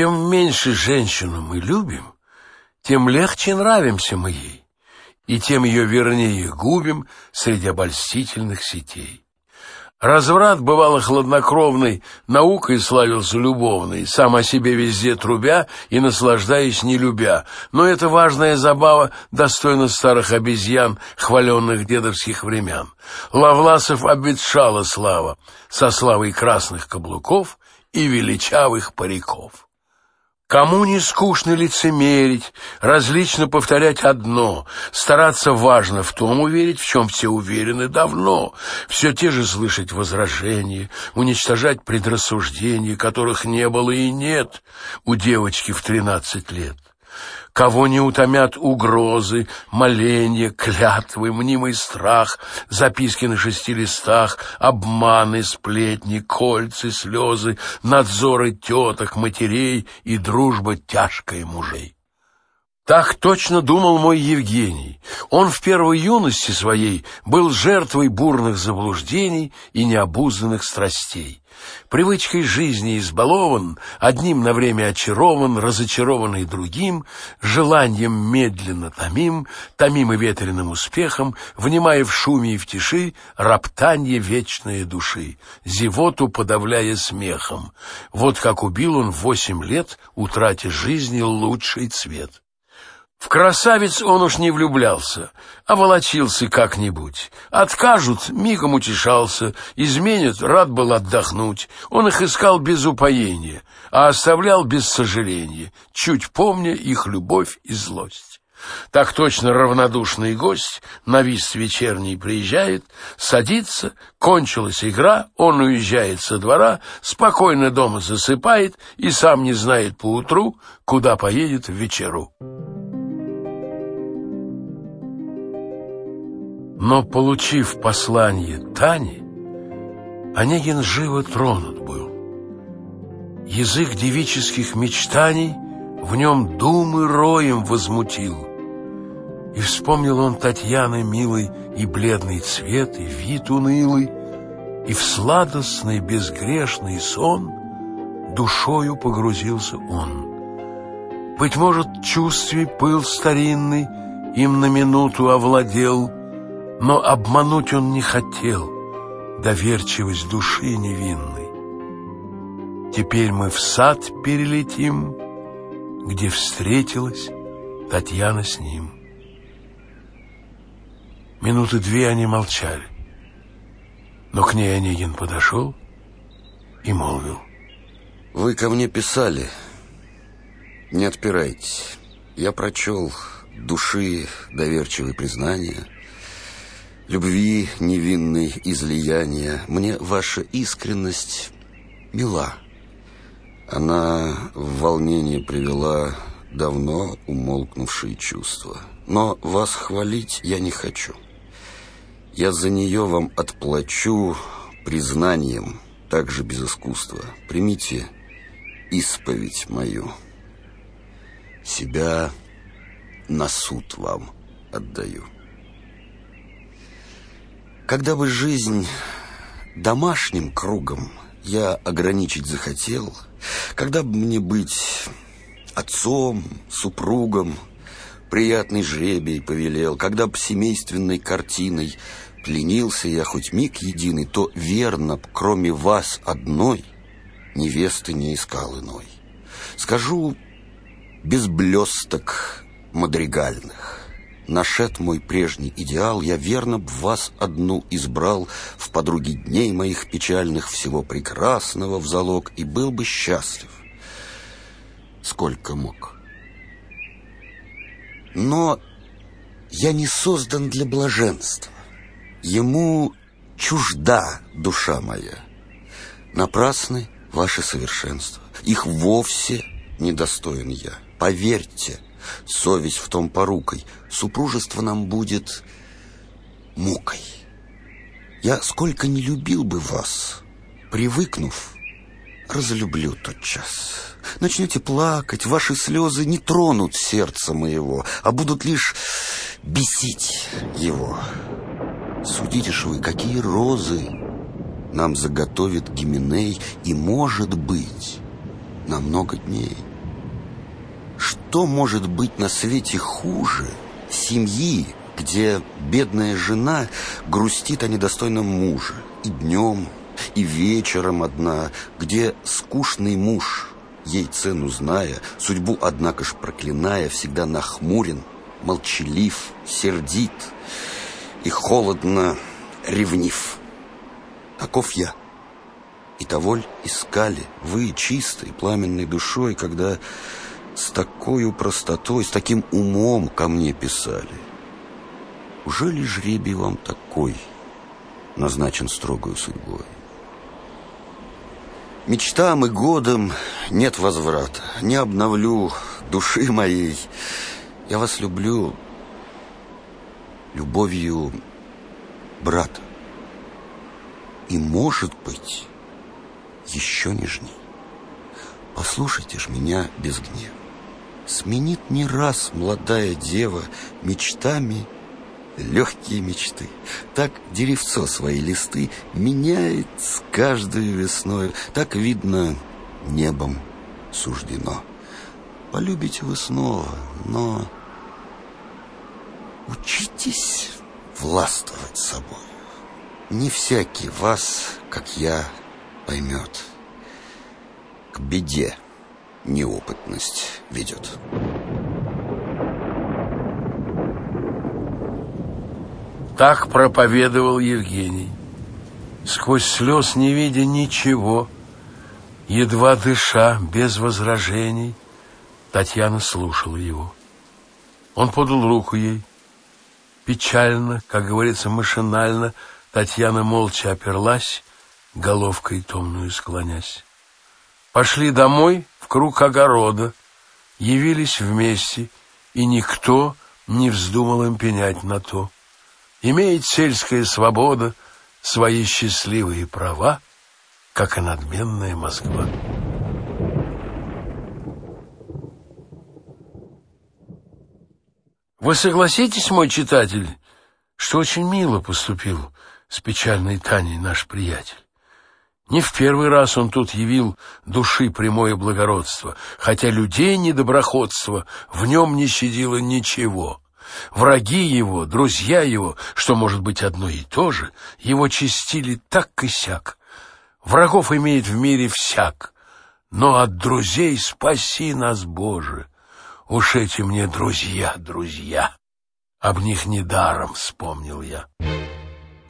Чем меньше женщину мы любим, тем легче нравимся мы ей, и тем ее вернее губим среди обольстительных сетей. Разврат, бывало хладнокровный, наукой славился любовный, сам о себе везде трубя и наслаждаясь не любя. Но эта важная забава достойна старых обезьян, хваленных дедовских времен. Лавласов обветшала слава, со славой красных каблуков и величавых париков. Кому не скучно лицемерить, различно повторять одно, стараться важно в том уверить, в чем все уверены давно, все те же слышать возражения, уничтожать предрассуждения, которых не было и нет у девочки в тринадцать лет кого не утомят угрозы, моления, клятвы, мнимый страх, записки на шести листах, обманы, сплетни, кольцы, слезы, надзоры теток, матерей и дружба тяжкая мужей. Так точно думал мой Евгений. Он в первой юности своей был жертвой бурных заблуждений и необузданных страстей. Привычкой жизни избалован, одним на время очарован, разочарованный другим, желанием медленно томим, томим и ветреным успехом, внимая в шуме и в тиши роптанье вечной души, зевоту подавляя смехом. Вот как убил он восемь лет, утратя жизни лучший цвет. В красавиц он уж не влюблялся, а волочился как-нибудь. Откажут, мигом утешался, изменят, рад был отдохнуть. Он их искал без упоения, а оставлял без сожаления, чуть помня их любовь и злость. Так точно равнодушный гость на вист вечерний приезжает, садится, кончилась игра, он уезжает со двора, спокойно дома засыпает и сам не знает поутру, куда поедет в вечеру. Но, получив послание Тани, Онегин живо тронут был. Язык девических мечтаний в нем думы роем возмутил. И вспомнил он Татьяны милый и бледный цвет, и вид унылый, и в сладостный безгрешный сон душою погрузился он. Быть может, чувстве пыл старинный им на минуту овладел — но обмануть он не хотел доверчивость души невинной. Теперь мы в сад перелетим, где встретилась Татьяна с ним. Минуты две они молчали, но к ней Онегин подошел и молвил. Вы ко мне писали, не отпирайтесь. Я прочел души доверчивые признания — любви невинной излияния. Мне ваша искренность мила. Она в волнение привела давно умолкнувшие чувства. Но вас хвалить я не хочу. Я за нее вам отплачу признанием, также без искусства. Примите исповедь мою. Себя на суд вам отдаю. Когда бы жизнь домашним кругом я ограничить захотел, когда бы мне быть отцом, супругом, приятный жребий повелел, когда б семейственной картиной пленился я хоть миг единый, то верно б, кроме вас одной, невесты не искал иной. Скажу без блесток мадригальных. Нашед мой прежний идеал, я верно б вас одну избрал В подруги дней моих печальных всего прекрасного в залог И был бы счастлив, сколько мог. Но я не создан для блаженства. Ему чужда душа моя. Напрасны ваши совершенства. Их вовсе недостоин я. Поверьте, совесть в том порукой. Супружество нам будет мукой. Я сколько не любил бы вас, привыкнув, разлюблю тот час. Начнете плакать, ваши слезы не тронут сердце моего, а будут лишь бесить его. Судите ж вы, какие розы нам заготовит Гименей, и, может быть, на много дней – что может быть на свете хуже семьи, где бедная жена грустит о недостойном муже и днем, и вечером одна, где скучный муж, ей цену зная, судьбу, однако ж проклиная, всегда нахмурен, молчалив, сердит и холодно ревнив. Таков я. И того искали вы чистой, пламенной душой, когда с такой простотой, с таким умом ко мне писали? Уже ли жребий вам такой назначен строгою судьбой? Мечтам и годам нет возврата. Не обновлю души моей. Я вас люблю любовью брата. И, может быть, еще нежней. Послушайте ж меня без гнева. Сменит не раз молодая дева мечтами легкие мечты. Так деревцо свои листы меняет с каждой весной. Так, видно, небом суждено. Полюбите вы снова, но учитесь властвовать собой. Не всякий вас, как я, поймет. К беде неопытность ведет. Так проповедовал Евгений. Сквозь слез не видя ничего, едва дыша, без возражений, Татьяна слушала его. Он подал руку ей. Печально, как говорится, машинально, Татьяна молча оперлась, головкой томную склонясь. Пошли домой круг огорода, явились вместе, и никто не вздумал им пенять на то. Имеет сельская свобода свои счастливые права, как и надменная Москва. Вы согласитесь, мой читатель, что очень мило поступил с печальной Таней наш приятель? Не в первый раз он тут явил души прямое благородство, хотя людей недоброходство в нем не щадило ничего. Враги его, друзья его, что может быть одно и то же, его чистили так и сяк. Врагов имеет в мире всяк, но от друзей спаси нас, Боже. Уж эти мне друзья, друзья. Об них недаром вспомнил я.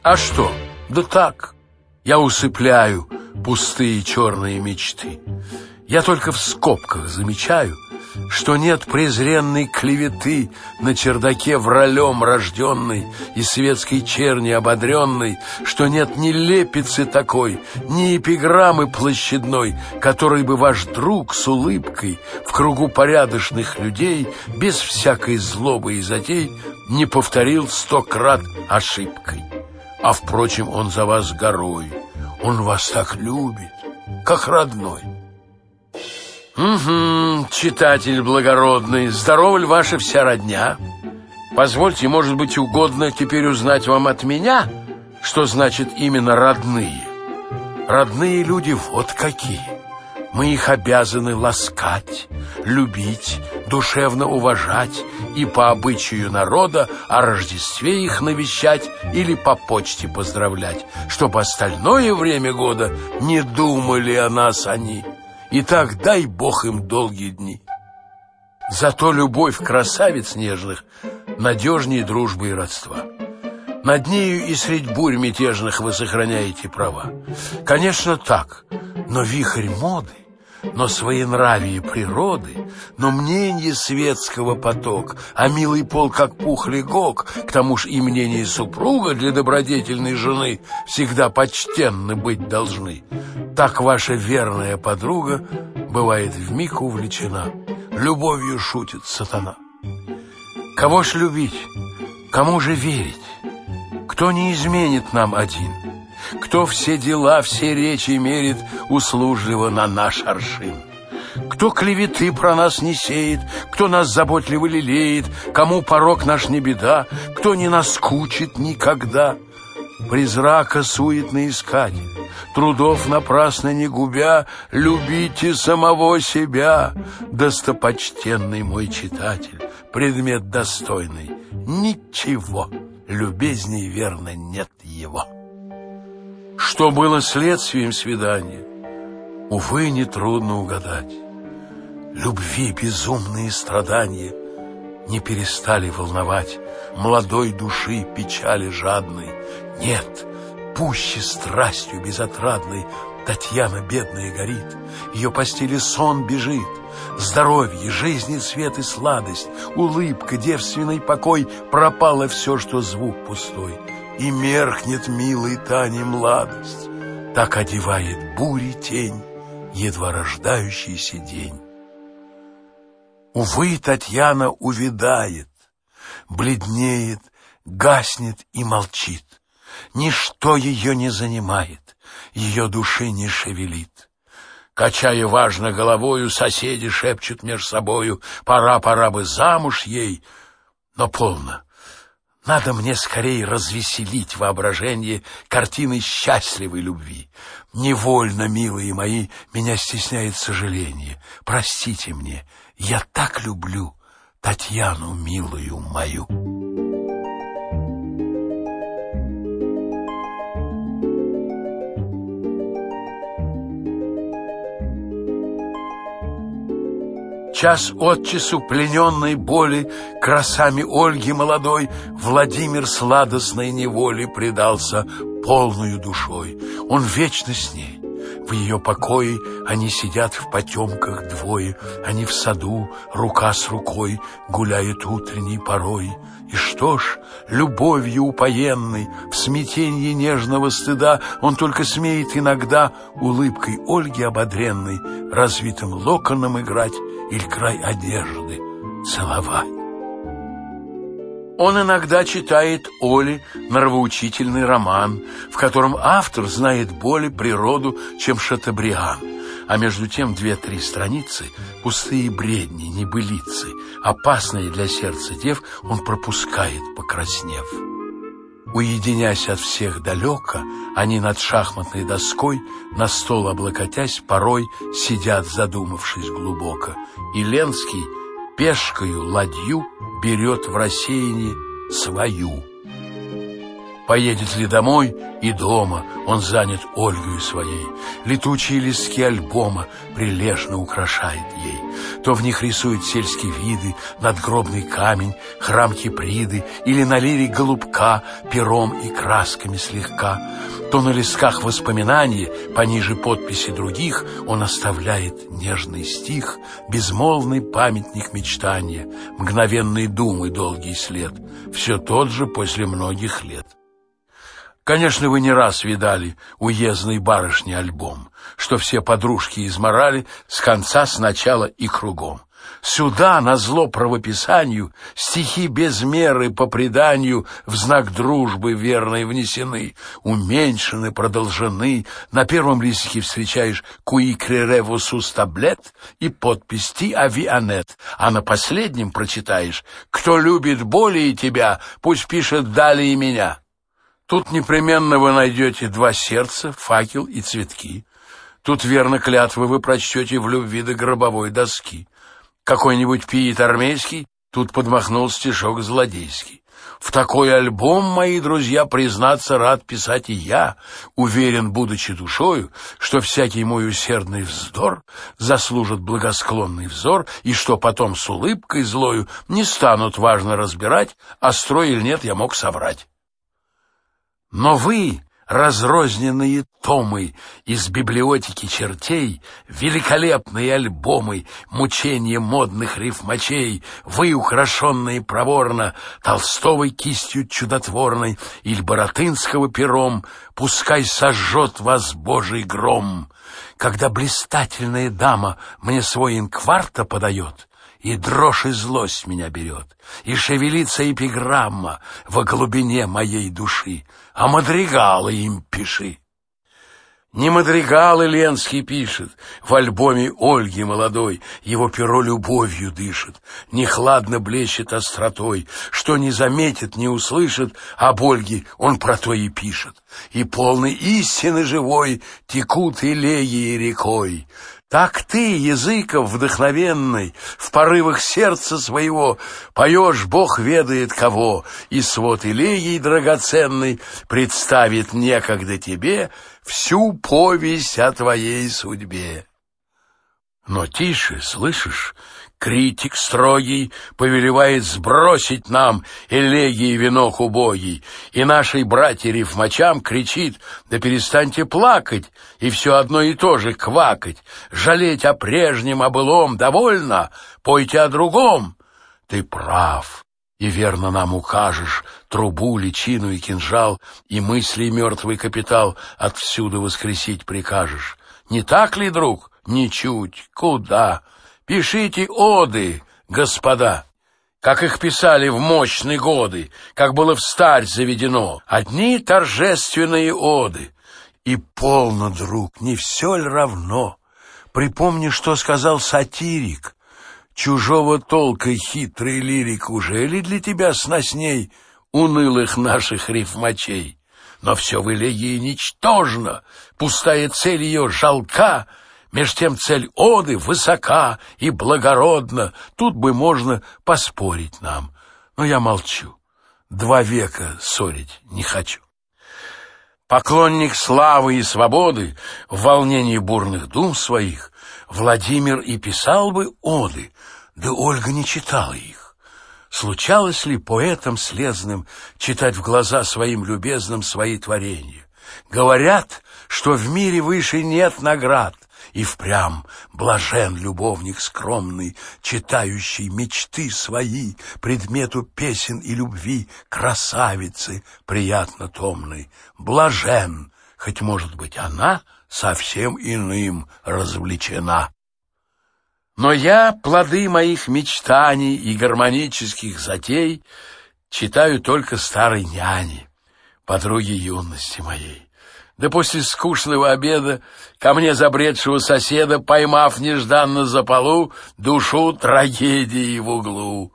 А что? Да так, я усыпляю пустые черные мечты. Я только в скобках замечаю — что нет презренной клеветы на чердаке вралем рожденной и светской черни ободренной, что нет ни лепицы такой, ни эпиграммы площадной, которой бы ваш друг с улыбкой в кругу порядочных людей без всякой злобы и затей не повторил сто крат ошибкой. А, впрочем, он за вас горой, он вас так любит, как родной. Угу, читатель благородный, здорова ли ваша вся родня? Позвольте, может быть, угодно теперь узнать вам от меня, что значит именно родные. Родные люди вот какие. Мы их обязаны ласкать, любить, душевно уважать и по обычаю народа о Рождестве их навещать или по почте поздравлять, чтобы остальное время года не думали о нас они. И так дай Бог им долгие дни. Зато любовь красавиц нежных надежнее дружбы и родства. Над нею и средь бурь мятежных вы сохраняете права. Конечно, так, но вихрь моды но своенравие природы, но мнение светского поток, а милый пол, как пух легок, к тому ж и мнение супруга для добродетельной жены всегда почтенны быть должны. Так ваша верная подруга бывает вмиг увлечена, любовью шутит сатана. Кого ж любить, кому же верить? Кто не изменит нам один? Кто все дела, все речи мерит услужливо на наш аршин? Кто клеветы про нас не сеет, кто нас заботливо лелеет, кому порог наш не беда, кто не наскучит никогда? призрака суетно искать, Трудов напрасно не губя, любите самого себя, Достопочтенный мой читатель, предмет достойный, ничего, любезней верно нет его. Что было следствием свидания, увы, нетрудно угадать. Любви безумные страдания не перестали волновать. Молодой души печали жадной. Нет, пуще страстью безотрадной Татьяна бедная горит, ее постели сон бежит, Здоровье, жизни цвет и сладость, улыбка, девственный покой, Пропало все, что звук пустой, И меркнет милой Тане младость. Так одевает бури тень, едва рождающийся день. Увы, Татьяна увядает, бледнеет, гаснет и молчит. Ничто ее не занимает, ее души не шевелит. Качая важно головою, соседи шепчут меж собою, пора, пора бы замуж ей, но полно. Надо мне скорее развеселить воображение картиной счастливой любви. Невольно, милые мои, меня стесняет сожаление. Простите мне, я так люблю Татьяну, милую мою. Час от часу плененной боли Красами Ольги молодой Владимир сладостной неволе Предался полную душой. Он вечно с ней. В ее покое они сидят в потемках двое, Они в саду, рука с рукой, Гуляют утренней порой. И что ж, любовью упоенной, В смятенье нежного стыда Он только смеет иногда Улыбкой Ольги ободренной Развитым локоном играть Или край одежды целовать. Он иногда читает Оле нравоучительный роман, в котором автор знает более природу, чем Шатабриан, а между тем две-три страницы, пустые бредни, небылицы, опасные для сердца дев, он пропускает, покраснев. Уединясь от всех далеко, они над шахматной доской, на стол облокотясь, порой сидят, задумавшись глубоко, и Ленский пешкою ладью берет в рассеянии свою. Поедет ли домой и дома он занят Ольгою своей. Летучие листки альбома прилежно украшает ей. То в них рисует сельские виды, надгробный камень, храм Киприды или на лире голубка пером и красками слегка. То на листках воспоминания, пониже подписи других, он оставляет нежный стих, безмолвный памятник мечтания, мгновенной думы долгий след, все тот же после многих лет. Конечно, вы не раз видали уездной барышни альбом, что все подружки изморали с конца, с начала и кругом. Сюда, на зло правописанию, стихи без меры по преданию в знак дружбы верной внесены, уменьшены, продолжены. На первом листике встречаешь «Куи кререву сустаблет» и подпись «Ти авианет», а на последнем прочитаешь «Кто любит более тебя, пусть пишет далее меня». Тут непременно вы найдете два сердца, факел и цветки. Тут верно клятвы вы прочтете в любви до гробовой доски. Какой-нибудь пиит армейский тут подмахнул стишок злодейский. В такой альбом, мои друзья, признаться рад писать и я, уверен, будучи душою, что всякий мой усердный вздор заслужит благосклонный взор, и что потом с улыбкой злою не станут важно разбирать, а строй или нет я мог соврать. Но вы, разрозненные томы из библиотеки чертей, великолепные альбомы, мучения модных рифмачей, вы, украшенные проворно Толстовой кистью чудотворной или Боротынского пером, пускай сожжет вас Божий гром. Когда блистательная дама мне свой инкварта подает, и дрожь и злость меня берет, и шевелится эпиграмма во глубине моей души, а мадригалы им пиши. Не мадригалы Ленский пишет, в альбоме Ольги молодой его перо любовью дышит, не хладно блещет остротой, что не заметит, не услышит, об Ольге он про то и пишет. И полный истины живой текут илеи рекой. Так ты, языков вдохновенный, в порывах сердца своего поешь Бог ведает кого, и свод илеей драгоценный представит некогда тебе всю повесть о твоей судьбе. Но тише, слышишь, критик строгий повелевает сбросить нам элегии венок убогий, и нашей братья-рифмачам кричит, да перестаньте плакать и все одно и то же квакать, жалеть о прежнем, о былом довольно, пойте о другом. Ты прав, и верно нам укажешь трубу, личину и кинжал, и мысли мертвый капитал отсюда воскресить прикажешь. Не так ли, друг? Ничуть. Куда? Пишите оды, господа, как их писали в мощные годы, как было в старь заведено. Одни торжественные оды. И полно, друг, не все ли равно? Припомни, что сказал сатирик — чужого толка хитрый лирик уже ли для тебя сносней унылых наших рифмачей? Но все в элегии ничтожно, пустая цель ее жалка, меж тем цель оды высока и благородна, тут бы можно поспорить нам. Но я молчу, два века ссорить не хочу. Поклонник славы и свободы в волнении бурных дум своих Владимир и писал бы оды, да Ольга не читала их. Случалось ли поэтам слезным читать в глаза своим любезным свои творения? Говорят, что в мире выше нет наград, и впрямь блажен любовник скромный, читающий мечты свои, предмету песен и любви, красавицы приятно томной. Блажен, хоть, может быть, она совсем иным развлечена. Но я плоды моих мечтаний и гармонических затей читаю только старой няне, подруге юности моей. Да после скучного обеда ко мне забредшего соседа, поймав нежданно за полу, душу трагедии в углу.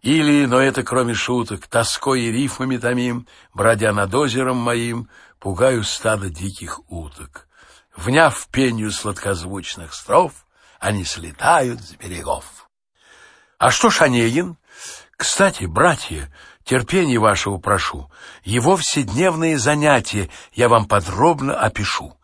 Или, но это кроме шуток, тоской и рифмами томим, бродя над озером моим, пугаю стадо диких уток. Вняв пенью сладкозвучных строф, они слетают с берегов. А что Шанегин? Кстати, братья, терпения вашего прошу. Его вседневные занятия я вам подробно опишу.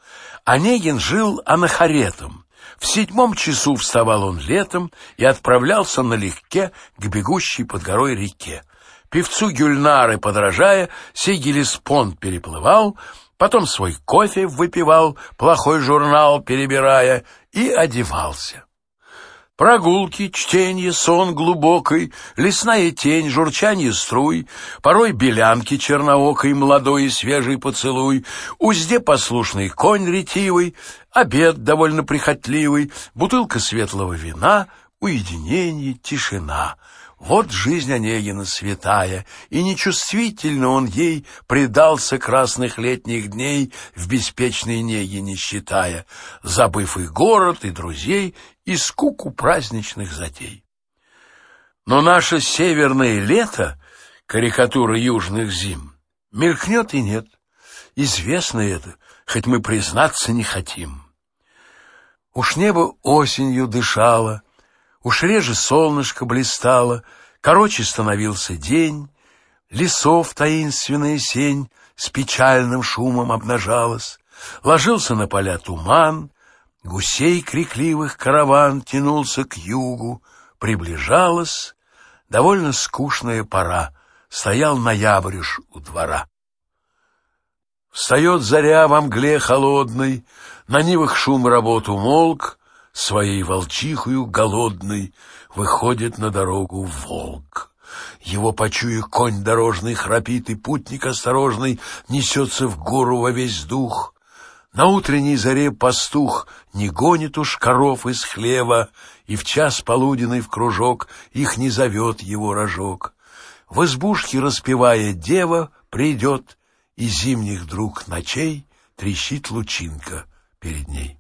Онегин жил анахаретом. В седьмом часу вставал он летом и отправлялся налегке к бегущей под горой реке. Певцу Гюльнары подражая, сей переплывал, потом свой кофе выпивал, плохой журнал перебирая, и одевался. Прогулки, чтение, сон глубокий, лесная тень, журчание струй, порой белянки черноокой, молодой и свежий поцелуй, узде послушный конь ретивый, обед довольно прихотливый, бутылка светлого вина, уединение, тишина — вот жизнь Онегина святая, и нечувствительно он ей предался красных летних дней в беспечной неге не считая, забыв и город, и друзей, и скуку праздничных затей. Но наше северное лето, карикатура южных зим, мелькнет и нет. Известно это, хоть мы признаться не хотим. Уж небо осенью дышало, Уж реже солнышко блистало, Короче становился день, Лесов таинственная сень С печальным шумом обнажалась, Ложился на поля туман, Гусей крикливых караван Тянулся к югу, приближалась Довольно скучная пора, Стоял ноябрюш у двора. Встает заря во мгле холодной, На нивах шум работ умолк, своей волчихою голодный выходит на дорогу волк. Его, почуя, конь дорожный храпит, и путник осторожный несется в гору во весь дух. На утренней заре пастух не гонит уж коров из хлева, и в час полуденный в кружок их не зовет его рожок. В избушке, распевая, дева придет, и зимних друг ночей трещит лучинка — перед ней.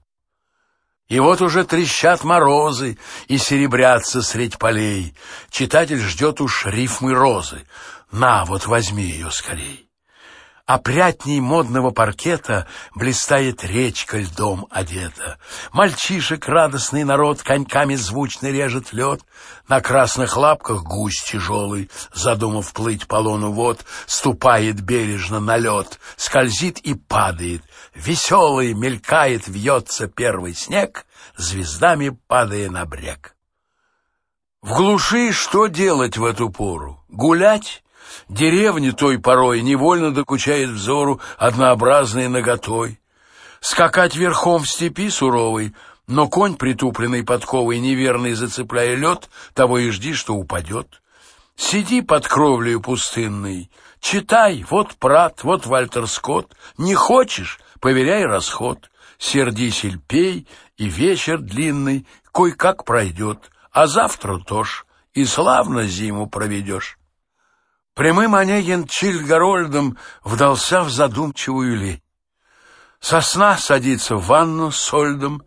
И вот уже трещат морозы и серебрятся средь полей. Читатель ждет уж рифмы розы. На, вот возьми ее скорей. Опрятней модного паркета Блистает речка льдом одета. Мальчишек радостный народ Коньками звучно режет лед. На красных лапках гусь тяжелый, Задумав плыть по лону вод, Ступает бережно на лед, Скользит и падает. Веселый мелькает, вьется первый снег, Звездами падая на брег. В глуши что делать в эту пору? Гулять? Деревни той порой невольно докучает взору однообразной наготой. Скакать верхом в степи суровой, но конь, притупленный подковой, неверный зацепляя лед, того и жди, что упадет. Сиди под кровлею пустынной, читай, вот Прат, вот Вальтер Скотт. Не хочешь — поверяй расход. Сердись или пей, и вечер длинный кой-как пройдет, а завтра тоже, и славно зиму проведешь. Прямым Онегин Чильгарольдом вдался в задумчивую лень. Сосна садится в ванну с сольдом,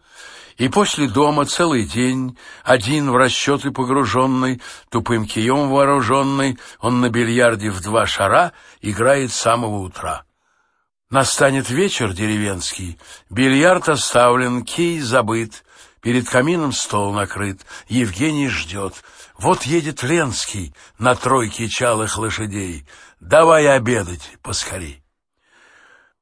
и после дома целый день, один в расчеты погруженный, тупым кием вооруженный, он на бильярде в два шара играет с самого утра. Настанет вечер деревенский, бильярд оставлен, кий забыт, перед камином стол накрыт, Евгений ждет — вот едет Ленский на тройке чалых лошадей. Давай обедать поскорей.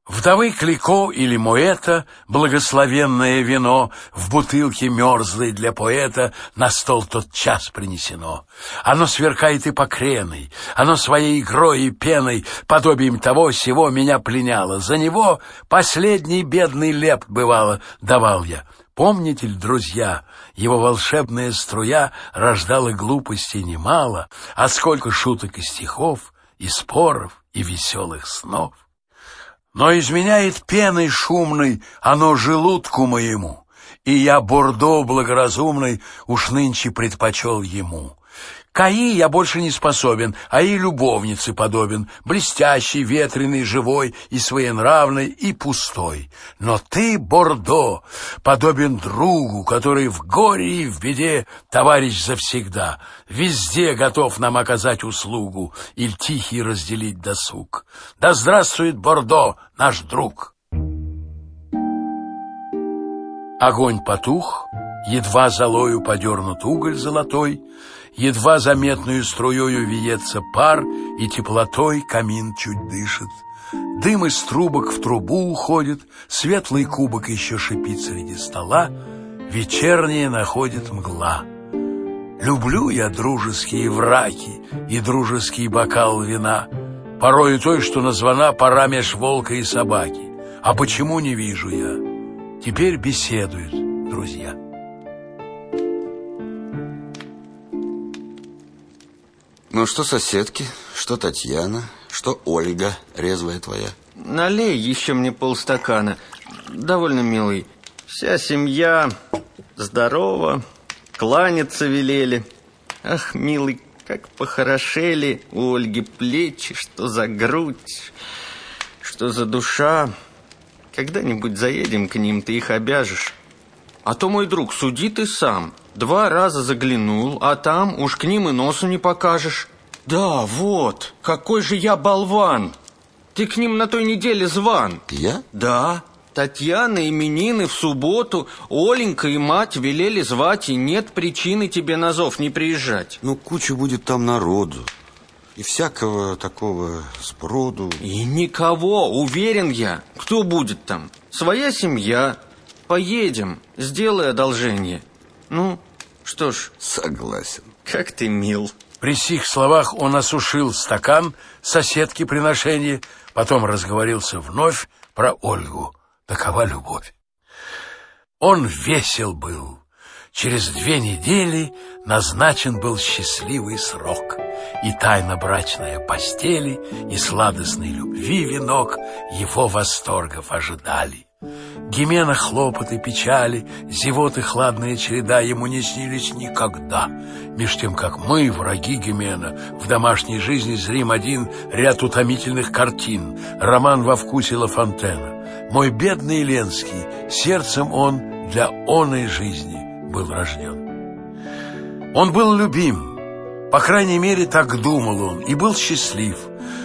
Вдовы Клико или Моэта, благословенное вино, В бутылке мерзлой для поэта На стол тот час принесено. Оно сверкает и покреной, Оно своей игрой и пеной, Подобием того всего меня пленяло. За него последний бедный леп, бывало, давал я. Помните ли, друзья, его волшебная струя рождала глупости немало, а сколько шуток и стихов, и споров, и веселых снов. Но изменяет пеной шумной оно желудку моему, и я бордо благоразумный уж нынче предпочел ему. Каи я больше не способен, а и любовнице подобен, блестящий, ветреный, живой и своенравный, и пустой. Но ты, Бордо, подобен другу, который в горе и в беде товарищ завсегда, везде готов нам оказать услугу или тихий разделить досуг. Да здравствует Бордо, наш друг! Огонь потух, едва золою подернут уголь золотой — едва заметную струёю виется пар, и теплотой камин чуть дышит. Дым из трубок в трубу уходит, светлый кубок еще шипит среди стола, вечерняя находит мгла. Люблю я дружеские враки и дружеский бокал вина, порою той, что названа пора меж волка и собаки. А почему не вижу я? Теперь беседуют друзья. Ну что соседки, что Татьяна, что Ольга, резвая твоя? Налей еще мне полстакана. Довольно милый. Вся семья здорова, кланяться велели. Ах, милый, как похорошели у Ольги плечи, что за грудь, что за душа. Когда-нибудь заедем к ним, ты их обяжешь. А то, мой друг, суди ты сам. Два раза заглянул, а там уж к ним и носу не покажешь. Да, вот, какой же я болван. Ты к ним на той неделе зван. Я? Да. Татьяна именины в субботу, Оленька и мать велели звать, и нет причины тебе на зов не приезжать. Ну, куча будет там народу. И всякого такого спроду. И никого, уверен я. Кто будет там? Своя семья. Поедем, сделай одолжение. Ну, что ж... Согласен. Как ты мил. При сих словах он осушил стакан соседки приношения, потом разговорился вновь про Ольгу. Такова любовь. Он весел был. Через две недели назначен был счастливый срок, и тайна брачная постели, и сладостной любви венок его восторгов ожидали. Гимена хлопоты, печали, зевоты хладная череда ему не снились никогда. Меж тем, как мы, враги Гимена, в домашней жизни зрим один ряд утомительных картин, роман во вкусе Ла Фонтена. Мой бедный Ленский, сердцем он для оной жизни был рожден. Он был любим, по крайней мере, так думал он, и был счастлив.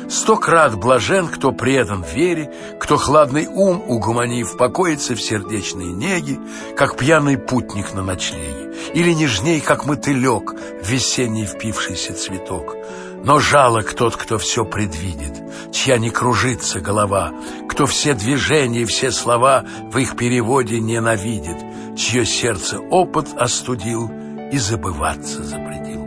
Сто крат блажен, кто предан вере, кто хладный ум, угомонив, покоится в сердечной неге, как пьяный путник на ночлеге, или нежней, как мотылек, в весенний впившийся цветок. Но жалок тот, кто все предвидит, чья не кружится голова, кто все движения и все слова в их переводе ненавидит, чье сердце опыт остудил и забываться запретил.